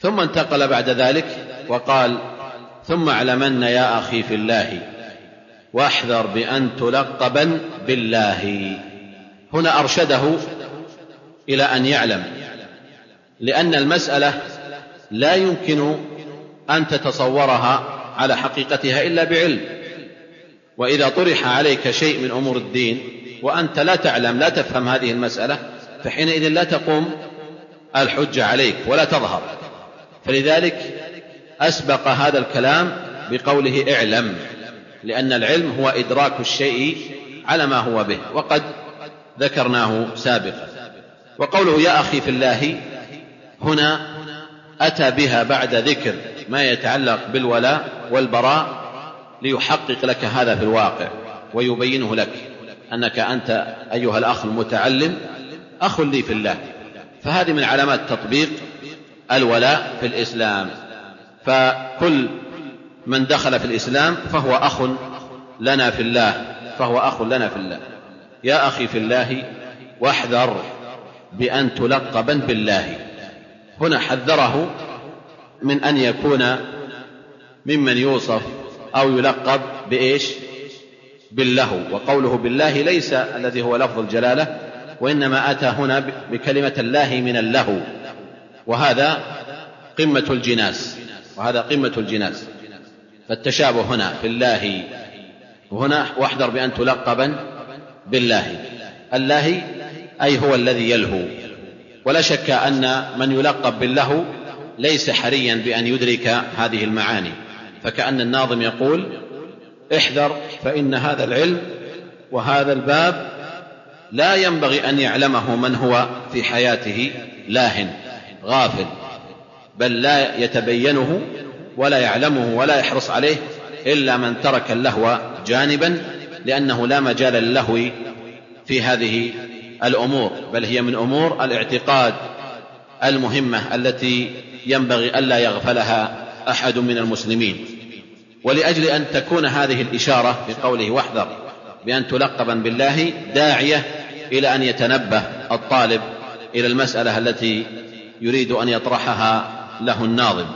ثم انتقل بعد ذلك وقال ثم اعلمن يا أخي في الله واحذر بأن تلقبا بالله. هنا أرشده إلى أن يعلم لأن المسألة لا يمكن أن تتصورها على حقيقتها إلا بعلم. وإذا طرح عليك شيء من أمور الدين وأنت لا تعلم لا تفهم هذه المسألة فحينئذ لا تقوم الحجة عليك ولا تظهر. فلذلك أسبق هذا الكلام بقوله اعلم لأن العلم هو إدراك الشيء على ما هو به وقد ذكرناه سابقا. وقوله يا أخي في الله هنا أتى بها بعد ذكر ما يتعلق بالولاء والبراء ليحقق لك هذا في الواقع ويبينه لك أنك أنت أيها الأخ المتعلم أخ لي في الله. فهذه من علامات تطبيق الولاء في الإسلام. فكل من دخل في الإسلام فهو أخ لنا في الله فهو أخ لنا في الله. يا أخي في الله واحذر بأن تلقبا بالله. هنا حذره من أن يكون ممن يوصف أو يلقب بإيش؟ باللهو. وقوله بالله ليس الذي هو لفظ الجلالة وإنما أتى هنا بكلمة الله من اللهو. وهذا قمة الجناس وهذا قمة الجناس. فالتشابه هنا في الله وهنا واحذر بأن تلقبا بالله. الله أي هو الذي يلهو. ولا شك أن من يلقب باللهو ليس حريا بأن يدرك هذه المعاني. فكأن الناظم يقول احذر فإن هذا العلم وهذا الباب لا ينبغي أن يعلمه من هو في حياته لاهن. غافل بل لا يتبينه ولا يعلمه ولا يحرص عليه إلا من ترك اللهو جانبا لأنه لا مجال للهو في هذه الأمور بل هي من أمور الاعتقاد المهمة التي ينبغي ألا يغفلها أحد من المسلمين. ولأجل أن تكون هذه الإشارة في قوله واحذر بأن تلقبا بالله داعية إلى أن يتنبه الطالب إلى المسألة التي يريد أن يطرحها له الناظم.